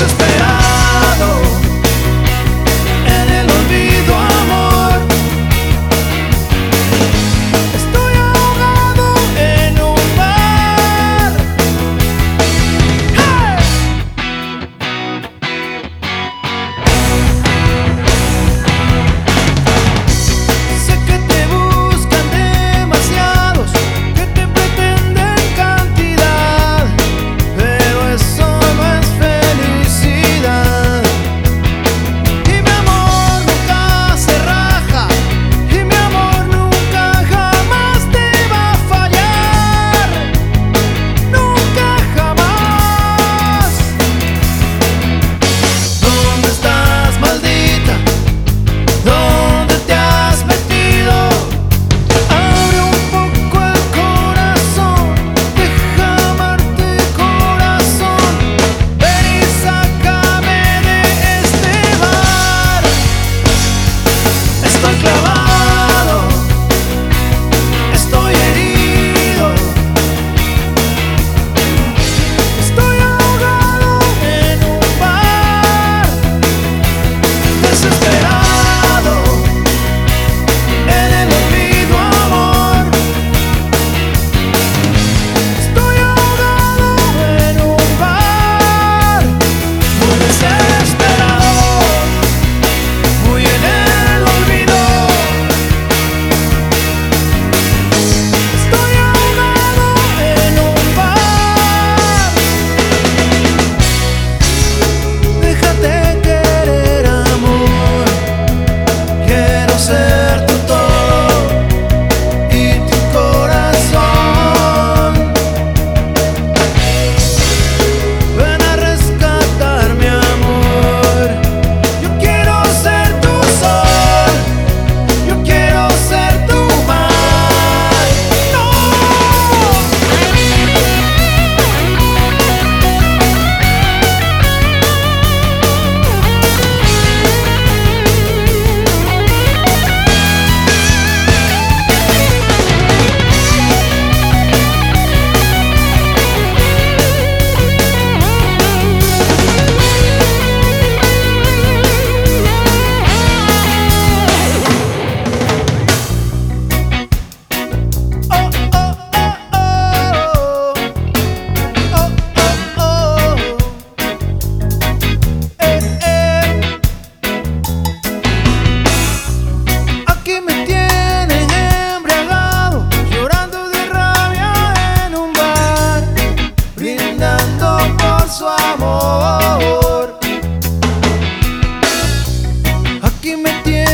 suspense que me tiene